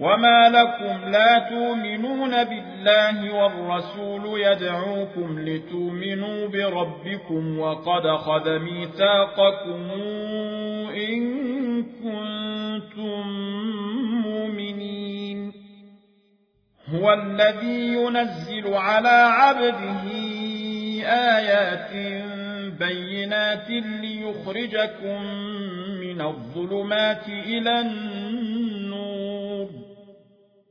وما لكم لا تؤمنون بالله والرسول يدعوكم لتؤمنوا بربكم وقد خذ ميثاقكم إن كنتم مؤمنين. هو الذي ينزل على عبده آيات بينات ليخرجكم من الظلمات إلى النور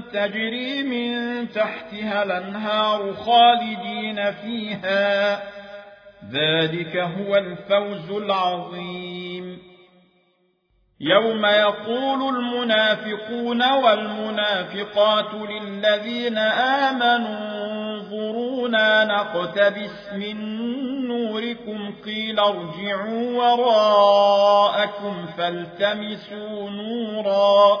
تجري من تحتها الأنهار خالدين فيها. ذلك هو الفوز العظيم. يوم يقول المنافقون والمنافقات للذين آمنوا انظرونا نقتبس من نوركم قيل ارجعوا وراءكم فالتمسوا نورا.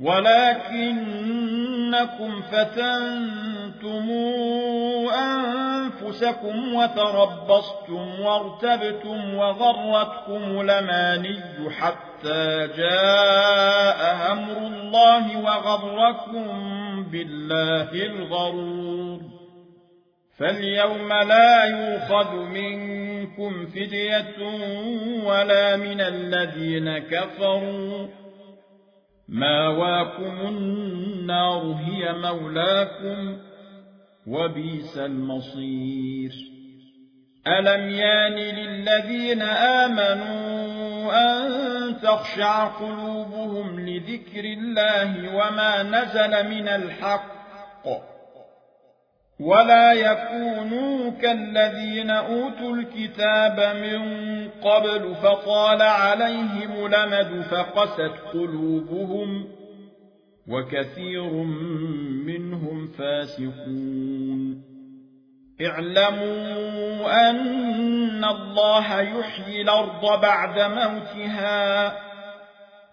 ولكن إنكم فتنتم أنفسكم وتربصتم وارتبتم وغرتكم لماني حتى جاء أمر الله وغركم بالله الغرور. فاليوم لا يوخذ منكم فدية ولا من الذين كفروا. ماواكم النار هي مولاكم وبيس المصير. ألم يان للذين آمنوا أن تخشع قلوبهم لذكر الله وما نزل من الحق؟ ولا يكونوا كالذين أوتوا الكتاب من قبل فطال عليهم لمد فقست قلوبهم وكثير منهم فاسقون اعلموا أن الله يحيي الأرض بعد موتها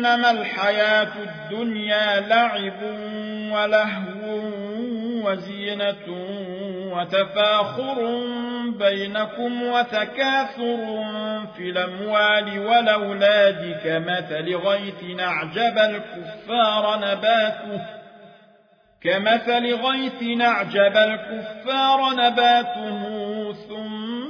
أنما الحياة الدنيا لعب ولهو وزينة وتفاخر بينكم وتكاثر في الأموال والأولاد كمثل غيث أعجب الكفار نباته كمثل غيث أعجب الكفار نباته ثم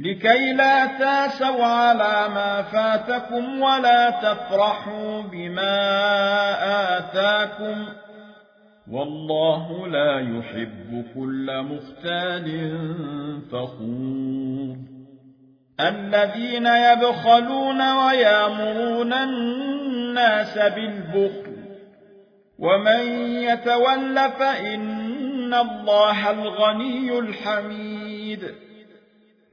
لكي لا تاسوا على ما فاتكم ولا تفرحوا بما آتاكم والله لا يحب كل مختال فخور. الذين يبخلون ويامرون الناس بالبخل ومن يتول فإن الله الغني الحميد.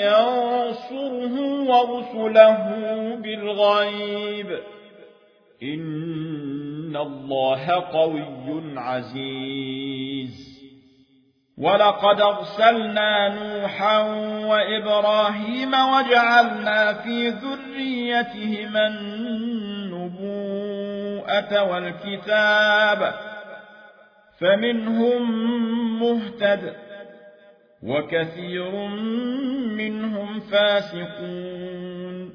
ينصره ورسله بالغيب. إن الله قوي عزيز. ولقد أرسلنا نوحا وإبراهيم وجعلنا في ذريتهما النبوءة والكتاب. فمنهم مهتد. وكثير منهم فاسقون.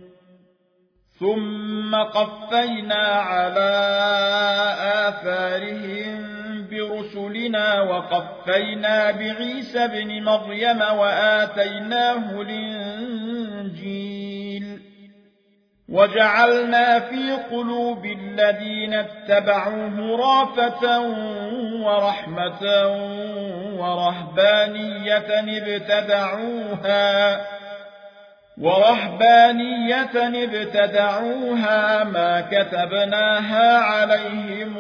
ثم قفينا على آثارهم برسلنا وقفينا بعيسى بن مريم وآتيناه الإنجيل وجعلنا في قلوب الذين اتبعوه رافة ورحمة ورهبانية ابتدعوها ورهبانية ابتدعوها ما كتبناها عليهم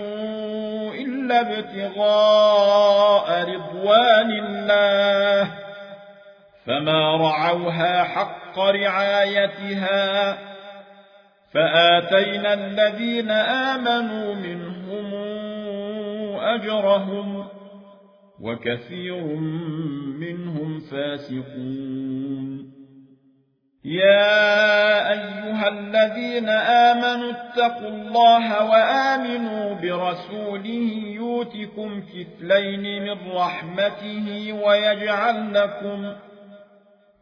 إلا ابتغاء رضوان الله فما رعوها حق رعايتها فآتينا الذين آمنوا منهم أجرهم وكثير منهم فاسقون. يا أيها الذين آمنوا اتقوا الله وآمنوا برسوله يوتكم كفلين من رحمته ويجعل لكم